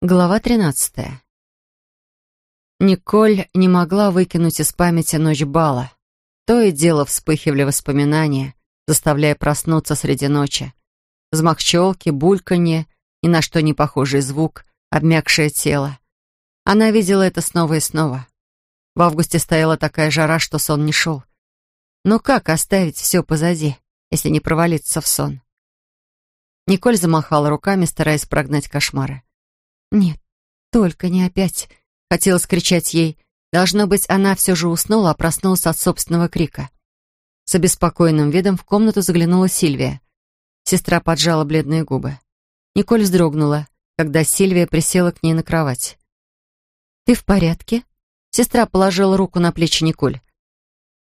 Глава тринадцатая. Николь не могла выкинуть из памяти ночь бала. То и дело вспыхивали воспоминания, заставляя проснуться среди ночи. Взмах челки, бульканье, ни на что не похожий звук, обмякшее тело. Она видела это снова и снова. В августе стояла такая жара, что сон не шел. Но как оставить все позади, если не провалиться в сон? Николь замахала руками, стараясь прогнать кошмары. «Нет, только не опять!» — хотелось кричать ей. Должно быть, она все же уснула, а проснулась от собственного крика. С обеспокоенным видом в комнату заглянула Сильвия. Сестра поджала бледные губы. Николь вздрогнула, когда Сильвия присела к ней на кровать. «Ты в порядке?» Сестра положила руку на плечи Николь.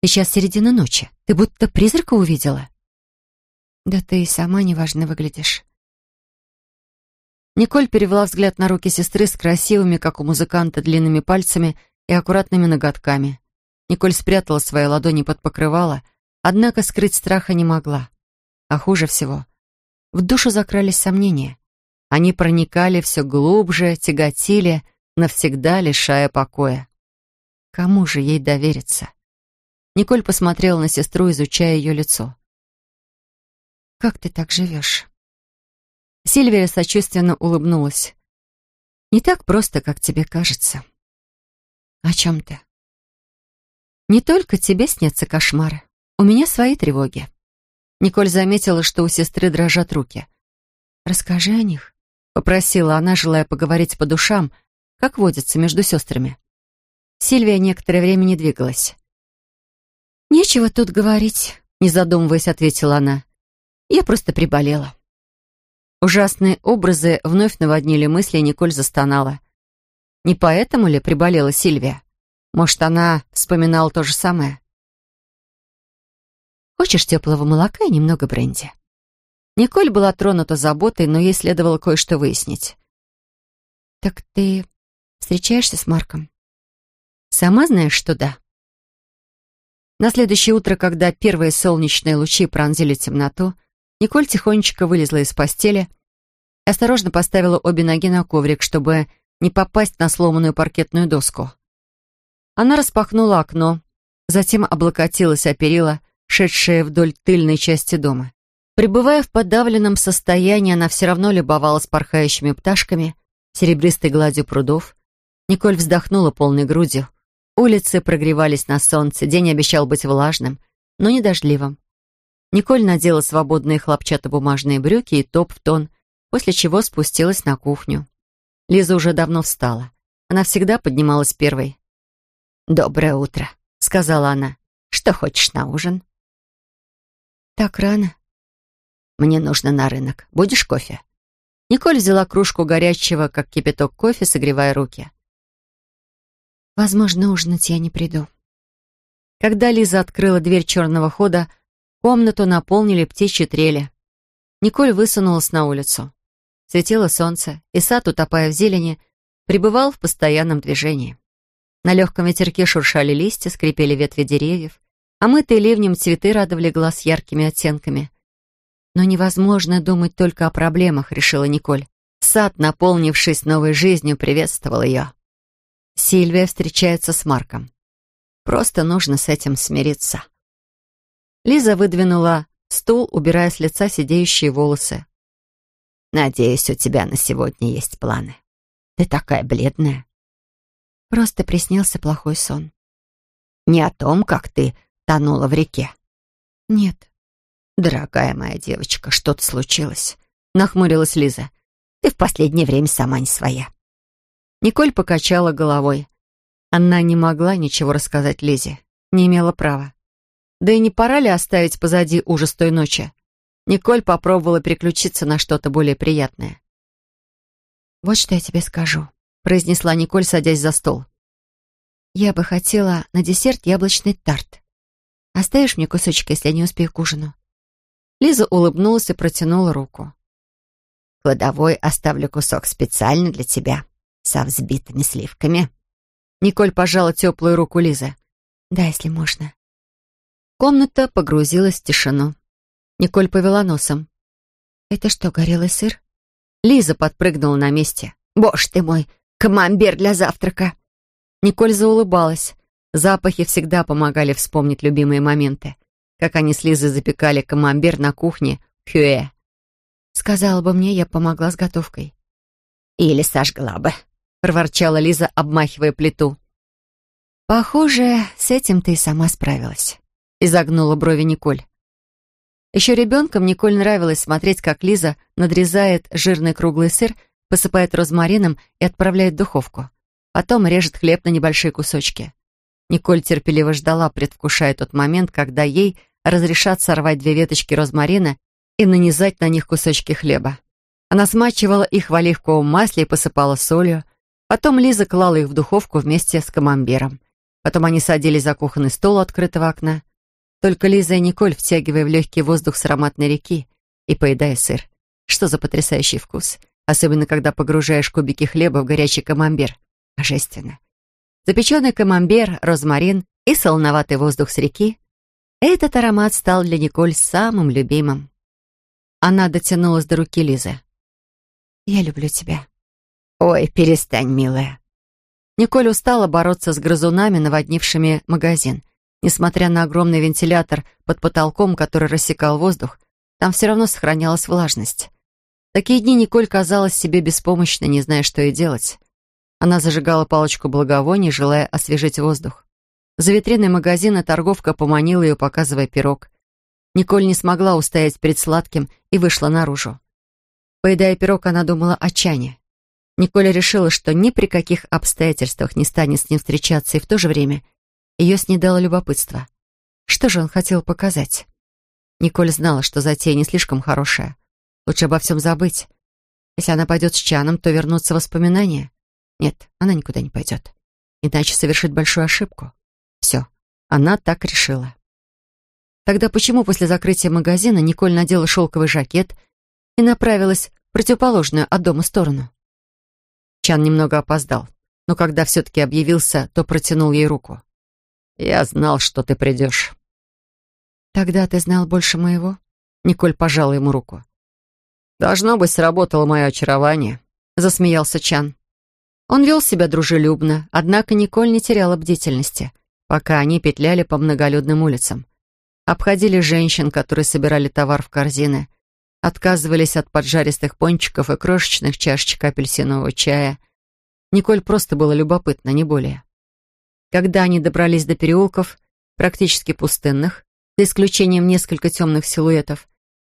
«Сейчас середина ночи. Ты будто призрака увидела?» «Да ты и сама неважно выглядишь». Николь перевела взгляд на руки сестры с красивыми, как у музыканта, длинными пальцами и аккуратными ноготками. Николь спрятала свои ладони под покрывало, однако скрыть страха не могла. А хуже всего, в душу закрались сомнения. Они проникали все глубже, тяготили, навсегда лишая покоя. Кому же ей довериться? Николь посмотрела на сестру, изучая ее лицо. «Как ты так живешь?» Сильвия сочувственно улыбнулась. «Не так просто, как тебе кажется». «О чем ты?» «Не только тебе снятся кошмары. У меня свои тревоги». Николь заметила, что у сестры дрожат руки. «Расскажи о них», — попросила она, желая поговорить по душам, как водится между сестрами. Сильвия некоторое время не двигалась. «Нечего тут говорить», — не задумываясь, ответила она. «Я просто приболела». Ужасные образы вновь наводнили мысли, и Николь застонала. Не поэтому ли приболела Сильвия? Может, она вспоминала то же самое? «Хочешь теплого молока и немного бренди?» Николь была тронута заботой, но ей следовало кое-что выяснить. «Так ты встречаешься с Марком?» «Сама знаешь, что да». На следующее утро, когда первые солнечные лучи пронзили темноту, Николь тихонечко вылезла из постели и осторожно поставила обе ноги на коврик, чтобы не попасть на сломанную паркетную доску. Она распахнула окно, затем облокотилась о перила, шедшие вдоль тыльной части дома. Пребывая в подавленном состоянии, она все равно любовалась порхающими пташками, серебристой гладью прудов. Николь вздохнула полной грудью. Улицы прогревались на солнце, день обещал быть влажным, но не дождливым. Николь надела свободные хлопчатобумажные брюки и топ в тон, после чего спустилась на кухню. Лиза уже давно встала. Она всегда поднималась первой. «Доброе утро», — сказала она. «Что хочешь на ужин?» «Так рано». «Мне нужно на рынок. Будешь кофе?» Николь взяла кружку горячего, как кипяток кофе, согревая руки. «Возможно, ужинать я не приду». Когда Лиза открыла дверь черного хода, Комнату наполнили птичьи трели. Николь высунулась на улицу. Светило солнце, и сад, утопая в зелени, пребывал в постоянном движении. На легком ветерке шуршали листья, скрипели ветви деревьев, а мытые ливнем цветы радовали глаз яркими оттенками. Но невозможно думать только о проблемах, решила Николь. Сад, наполнившись новой жизнью, приветствовал ее. Сильвия встречается с Марком. Просто нужно с этим смириться. Лиза выдвинула стул, убирая с лица сидеющие волосы. «Надеюсь, у тебя на сегодня есть планы. Ты такая бледная». Просто приснился плохой сон. «Не о том, как ты тонула в реке?» «Нет». «Дорогая моя девочка, что-то случилось?» Нахмурилась Лиза. «Ты в последнее время сама не своя». Николь покачала головой. Она не могла ничего рассказать Лизе, не имела права. Да и не пора ли оставить позади ужас той ночи? Николь попробовала переключиться на что-то более приятное. «Вот что я тебе скажу», — произнесла Николь, садясь за стол. «Я бы хотела на десерт яблочный тарт. Оставишь мне кусочек, если я не успею к ужину?» Лиза улыбнулась и протянула руку. «Кладовой оставлю кусок специально для тебя, со взбитыми сливками». Николь пожала теплую руку Лизы. «Да, если можно». Комната погрузилась в тишину. Николь повела носом. «Это что, горелый сыр?» Лиза подпрыгнула на месте. Боже ты мой, камамбер для завтрака!» Николь заулыбалась. Запахи всегда помогали вспомнить любимые моменты. Как они с Лизой запекали камамбер на кухне Хюэ. Сказала бы мне, я помогла с готовкой. «Или сожгла бы», — проворчала Лиза, обмахивая плиту. «Похоже, с этим ты и сама справилась», — изогнула брови Николь. Еще ребенком Николь нравилось смотреть, как Лиза надрезает жирный круглый сыр, посыпает розмарином и отправляет в духовку. Потом режет хлеб на небольшие кусочки. Николь терпеливо ждала, предвкушая тот момент, когда ей разрешат сорвать две веточки розмарина и нанизать на них кусочки хлеба. Она смачивала их в оливковом масле и посыпала солью. Потом Лиза клала их в духовку вместе с камамбером. Потом они садились за кухонный стол открытого окна. Только Лиза и Николь, втягивая в легкий воздух с ароматной реки и поедая сыр. Что за потрясающий вкус, особенно когда погружаешь кубики хлеба в горячий камамбер. Божественно. Запеченный камамбер, розмарин и солоноватый воздух с реки. Этот аромат стал для Николь самым любимым. Она дотянулась до руки Лизы. «Я люблю тебя». «Ой, перестань, милая». Николь устала бороться с грызунами, наводнившими магазин. Несмотря на огромный вентилятор под потолком, который рассекал воздух, там все равно сохранялась влажность. такие дни Николь казалась себе беспомощной, не зная, что ей делать. Она зажигала палочку благовоний, желая освежить воздух. За витриной магазина торговка поманила ее, показывая пирог. Николь не смогла устоять перед сладким и вышла наружу. Поедая пирог, она думала о Чане. Николя решила, что ни при каких обстоятельствах не станет с ним встречаться, и в то же время ее снедало любопытство. Что же он хотел показать? Николь знала, что затея не слишком хорошая. Лучше обо всем забыть. Если она пойдет с Чаном, то вернутся воспоминания. Нет, она никуда не пойдет. Иначе совершит большую ошибку. Все, она так решила. Тогда почему после закрытия магазина Николь надела шелковый жакет и направилась в противоположную от дома сторону? Чан немного опоздал, но когда все-таки объявился, то протянул ей руку. «Я знал, что ты придешь». «Тогда ты знал больше моего?» Николь пожала ему руку. «Должно быть, сработало мое очарование», — засмеялся Чан. Он вел себя дружелюбно, однако Николь не теряла бдительности, пока они петляли по многолюдным улицам. Обходили женщин, которые собирали товар в корзины, отказывались от поджаристых пончиков и крошечных чашечек апельсинового чая. Николь просто было любопытно, не более. Когда они добрались до переулков, практически пустынных, за исключением нескольких темных силуэтов,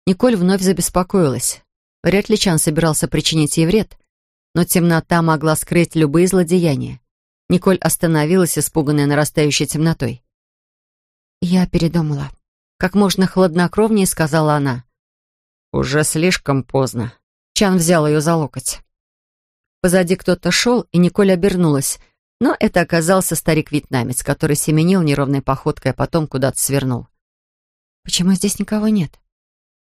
Николь вновь забеспокоилась. Вряд ли Чан собирался причинить ей вред, но темнота могла скрыть любые злодеяния. Николь остановилась, испуганная нарастающей темнотой. «Я передумала», — как можно хладнокровнее сказала она. «Уже слишком поздно». Чан взял ее за локоть. Позади кто-то шел, и Николь обернулась — но это оказался старик-вьетнамец, который семенил неровной походкой, а потом куда-то свернул. «Почему здесь никого нет?»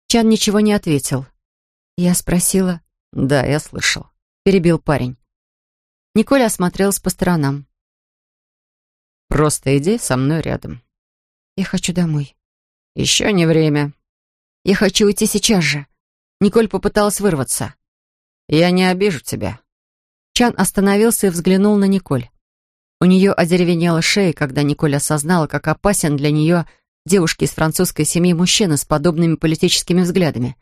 Чан ничего не ответил. Я спросила. «Да, я слышал», — перебил парень. Николя осмотрелась по сторонам. «Просто иди со мной рядом». «Я хочу домой». «Еще не время». «Я хочу уйти сейчас же». Николь попыталась вырваться. «Я не обижу тебя». Чан остановился и взглянул на Николь. У нее одеревенела шея, когда Николь осознала, как опасен для нее девушки из французской семьи мужчина с подобными политическими взглядами.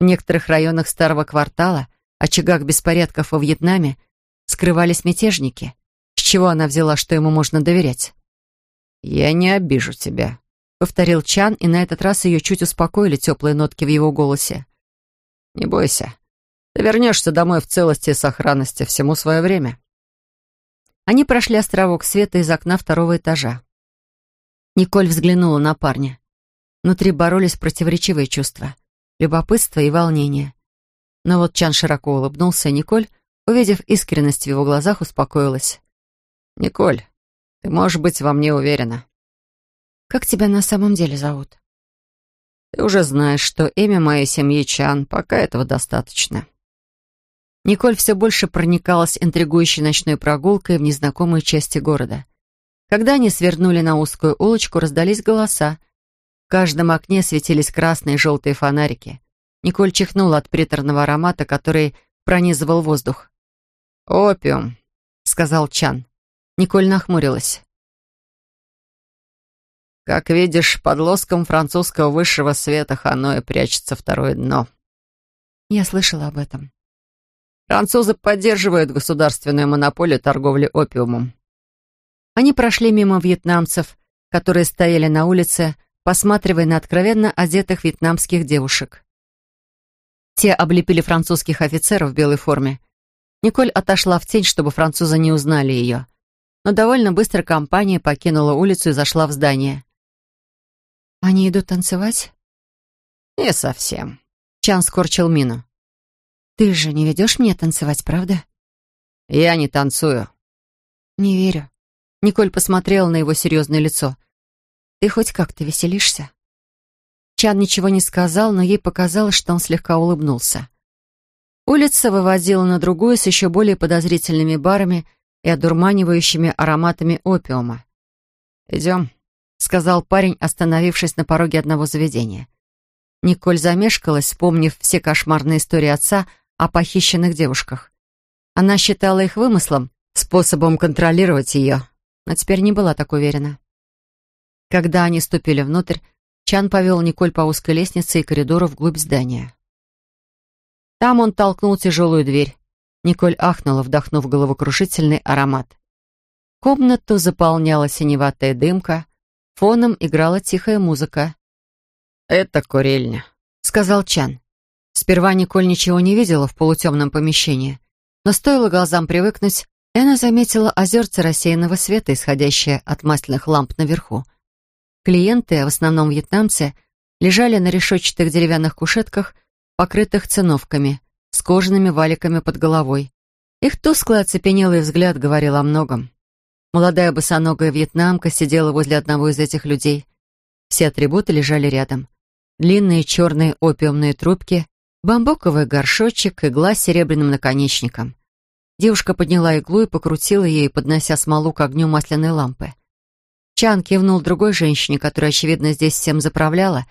В некоторых районах старого квартала, очагах беспорядков во Вьетнаме, скрывались мятежники. С чего она взяла, что ему можно доверять? «Я не обижу тебя», — повторил Чан, и на этот раз ее чуть успокоили теплые нотки в его голосе. «Не бойся. Ты вернешься домой в целости и сохранности всему свое время». Они прошли островок света из окна второго этажа. Николь взглянула на парня. Внутри боролись противоречивые чувства. Любопытство и волнение. Но вот Чан широко улыбнулся, и Николь, увидев искренность в его глазах, успокоилась. «Николь, ты можешь быть во мне уверена». «Как тебя на самом деле зовут?» «Ты уже знаешь, что имя моей семьи Чан, пока этого достаточно». Николь все больше проникалась интригующей ночной прогулкой в незнакомой части города. Когда они свернули на узкую улочку, раздались голоса. В каждом окне светились красные и желтые фонарики. Николь чихнула от приторного аромата, который пронизывал воздух. «Опиум», — сказал Чан. Николь нахмурилась. «Как видишь, под лоском французского высшего света Ханоя прячется второе дно». Я слышала об этом. Французы поддерживают государственную монополию торговли опиумом. Они прошли мимо вьетнамцев, которые стояли на улице, посматривая на откровенно одетых вьетнамских девушек. Те облепили французских офицеров в белой форме. Николь отошла в тень, чтобы французы не узнали ее. Но довольно быстро компания покинула улицу и зашла в здание. «Они идут танцевать?» «Не совсем». Чан скорчил мину. «Ты же не ведешь меня танцевать, правда?» «Я не танцую». «Не верю». Николь посмотрела на его серьезное лицо. «Ты хоть как-то веселишься?» Чан ничего не сказал, но ей показалось, что он слегка улыбнулся. Улица выводила на другую с еще более подозрительными барами и одурманивающими ароматами опиума. «Идем», — сказал парень, остановившись на пороге одного заведения. Николь замешкалась, вспомнив все кошмарные истории отца о похищенных девушках. Она считала их вымыслом, способом контролировать ее, но теперь не была так уверена. Когда они ступили внутрь, Чан повел Николь по узкой лестнице и коридору вглубь здания. Там он толкнул тяжелую дверь. Николь ахнула, вдохнув головокрушительный аромат. Комнату заполняла синеватая дымка, фоном играла тихая музыка. «Это курильня», — сказал Чан. Сперва Николь ничего не видела в полутемном помещении, но стоило глазам привыкнуть, и она заметила озерце рассеянного света, исходящее от масляных ламп наверху. Клиенты, в основном вьетнамцы, лежали на решетчатых деревянных кушетках, покрытых циновками, с кожаными валиками под головой. Их тусклый оцепенелый взгляд говорил о многом. Молодая босоногая вьетнамка сидела возле одного из этих людей. Все атрибуты лежали рядом. Длинные черные опиумные трубки, Бамбуковый горшочек, игла с серебряным наконечником. Девушка подняла иглу и покрутила ей, поднося смолу к огню масляной лампы. Чан кивнул другой женщине, которая, очевидно, здесь всем заправляла,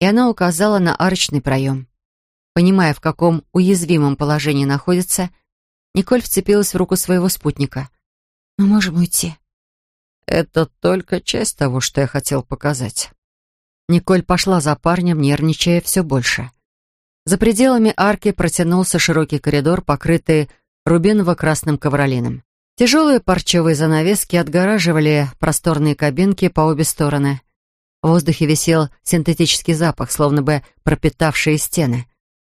и она указала на арочный проем. Понимая, в каком уязвимом положении находится, Николь вцепилась в руку своего спутника. «Мы можем уйти». «Это только часть того, что я хотел показать». Николь пошла за парнем, нервничая все больше. За пределами арки протянулся широкий коридор, покрытый рубиново-красным ковролином. Тяжелые парчевые занавески отгораживали просторные кабинки по обе стороны. В воздухе висел синтетический запах, словно бы пропитавшие стены.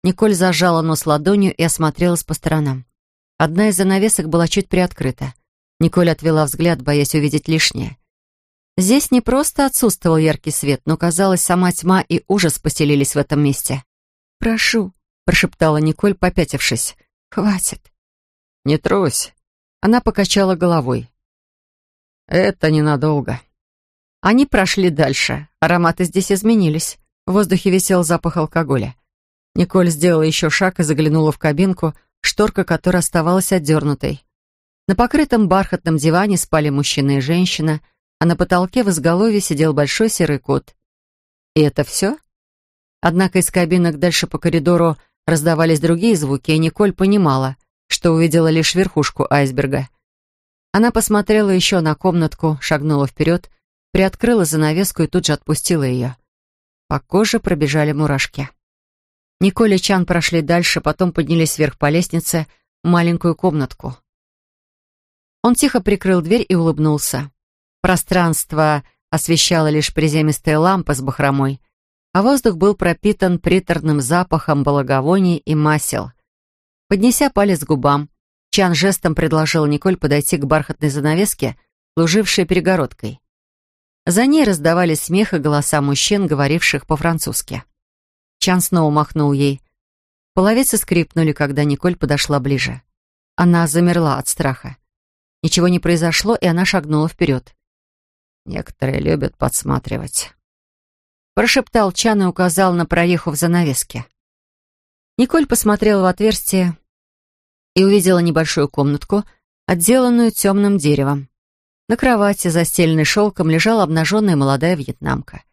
Николь зажала нос ладонью и осмотрелась по сторонам. Одна из занавесок была чуть приоткрыта. Николь отвела взгляд, боясь увидеть лишнее. Здесь не просто отсутствовал яркий свет, но, казалось, сама тьма и ужас поселились в этом месте. «Прошу», — прошептала Николь, попятившись. «Хватит». «Не трусь». Она покачала головой. «Это ненадолго». Они прошли дальше. Ароматы здесь изменились. В воздухе висел запах алкоголя. Николь сделала еще шаг и заглянула в кабинку, шторка которой оставалась отдернутой. На покрытом бархатном диване спали мужчина и женщина, а на потолке в изголовье сидел большой серый кот. И это все? Однако из кабинок дальше по коридору раздавались другие звуки, и Николь понимала, что увидела лишь верхушку айсберга. Она посмотрела еще на комнатку, шагнула вперед, приоткрыла занавеску и тут же отпустила ее. По коже пробежали мурашки. Николь и Чан прошли дальше, потом поднялись вверх по лестнице в маленькую комнатку. Он тихо прикрыл дверь и улыбнулся. Пространство освещала лишь приземистая лампа с бахромой, а воздух был пропитан приторным запахом благовоний и масел. Поднеся палец к губам, Чан жестом предложил Николь подойти к бархатной занавеске, служившей перегородкой. За ней раздавались смех и голоса мужчин, говоривших по-французски. Чан снова махнул ей. Половицы скрипнули, когда Николь подошла ближе. Она замерла от страха. Ничего не произошло, и она шагнула вперед. «Некоторые любят подсматривать», прошептал Чан и указал на прореху в занавеске. Николь посмотрела в отверстие и увидела небольшую комнатку, отделанную темным деревом. На кровати, застеленной шелком, лежала обнаженная молодая вьетнамка.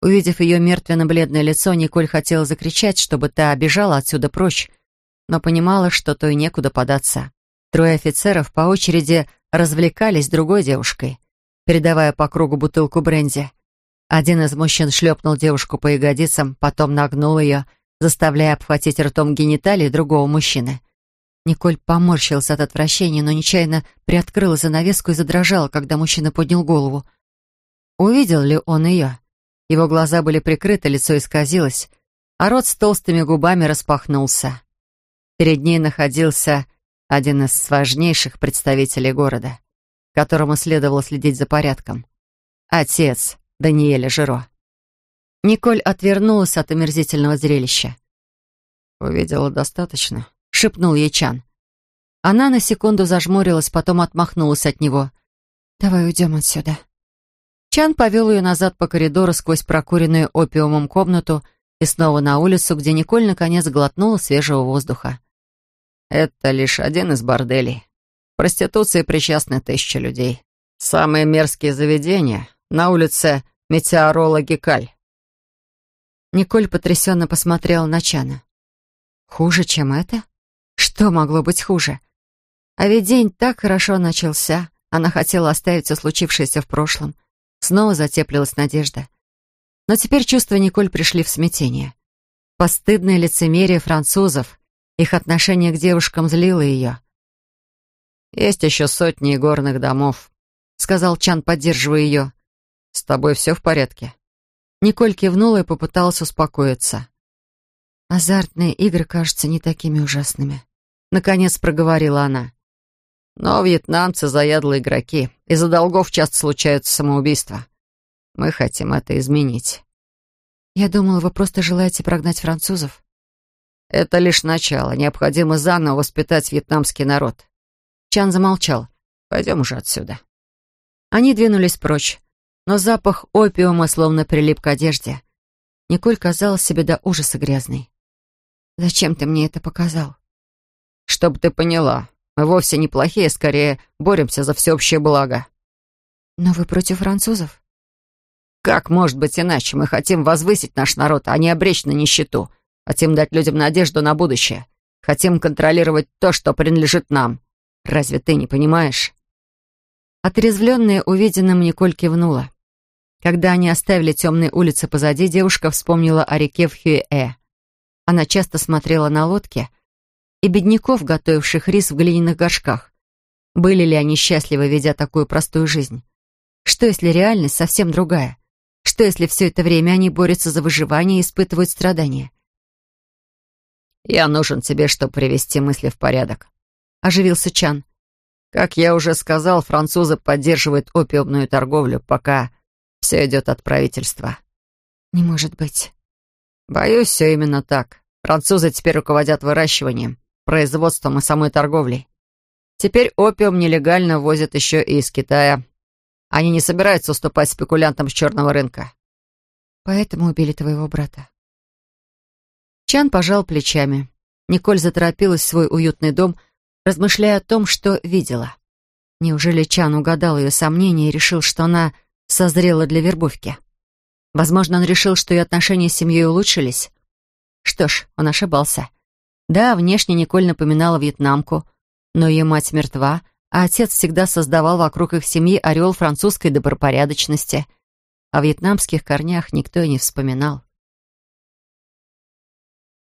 Увидев ее мертвенно-бледное лицо, Николь хотела закричать, чтобы та бежала отсюда прочь, но понимала, что то и некуда податься. Трое офицеров по очереди развлекались другой девушкой, передавая по кругу бутылку бренди. Один из мужчин шлепнул девушку по ягодицам, потом нагнул ее, заставляя обхватить ртом гениталии другого мужчины. Николь поморщилась от отвращения, но нечаянно приоткрыла занавеску и задрожала, когда мужчина поднял голову. Увидел ли он ее? Его глаза были прикрыты, лицо исказилось, а рот с толстыми губами распахнулся. Перед ней находился один из важнейших представителей города, которому следовало следить за порядком. Отец Даниэля Жиро. Николь отвернулась от омерзительного зрелища. «Увидела достаточно», — шепнул ей Чан. Она на секунду зажмурилась, потом отмахнулась от него. «Давай уйдем отсюда». Чан повел ее назад по коридору сквозь прокуренную опиумом комнату и снова на улицу, где Николь наконец глотнула свежего воздуха. «Это лишь один из борделей. В проституции причастны тысячи людей. Самые мерзкие заведения на улице Метеорола Гекаль». Николь потрясенно посмотрела на Чана. «Хуже, чем это? Что могло быть хуже? А ведь день так хорошо начался. Она хотела оставить все случившееся в прошлом. Снова затеплилась надежда. Но теперь чувства Николь пришли в смятение. Постыдное лицемерие французов, их отношение к девушкам злило ее. «Есть еще сотни горных домов», — сказал Чан, поддерживая ее. «С тобой все в порядке?» Николь кивнула и попыталась успокоиться. «Азартные игры кажутся не такими ужасными», — наконец проговорила она. Но вьетнамцы заядлые игроки. Из-за долгов часто случаются самоубийства. Мы хотим это изменить. Я думала, вы просто желаете прогнать французов. Это лишь начало. Необходимо заново воспитать вьетнамский народ. Чан замолчал. Пойдем уже отсюда. Они двинулись прочь, но запах опиума словно прилип к одежде. Николь казалась себе до ужаса грязной. «Зачем ты мне это показал?» «Чтобы ты поняла, мы вовсе не плохие, скорее боремся за всеобщее благо». «Но вы против французов?» «Как может быть иначе? Мы хотим возвысить наш народ, а не обречь на нищету. Хотим дать людям надежду на будущее. Хотим контролировать то, что принадлежит нам. Разве ты не понимаешь?» Отрезвленная увиденным, Николь кивнула. Когда они оставили темные улицы позади, девушка вспомнила о реке в Хюэ. Она часто смотрела на лодки, и бедняков, готовивших рис в глиняных горшках. Были ли они счастливы, ведя такую простую жизнь? Что, если реальность совсем другая? Что, если все это время они борются за выживание и испытывают страдания? «Я нужен тебе, чтобы привести мысли в порядок», — оживился Чан. «Как я уже сказал, французы поддерживают опиумную торговлю, пока все идет от правительства». «Не может быть». «Боюсь, все именно так. Французы теперь руководят выращиванием, производством и самой торговлей. Теперь опиум нелегально возят еще и из Китая. Они не собираются уступать спекулянтам с черного рынка. Поэтому убили твоего брата. Чан пожал плечами. Николь заторопилась в свой уютный дом, размышляя о том, что видела. Неужели Чан угадал ее сомнения и решил, что она созрела для вербовки? Возможно, он решил, что ее отношения с семьей улучшились. Что ж, он ошибался. Да, внешне Николь напоминала вьетнамку, но ее мать мертва, а отец всегда создавал вокруг их семьи орел французской добропорядочности. О вьетнамских корнях никто и не вспоминал.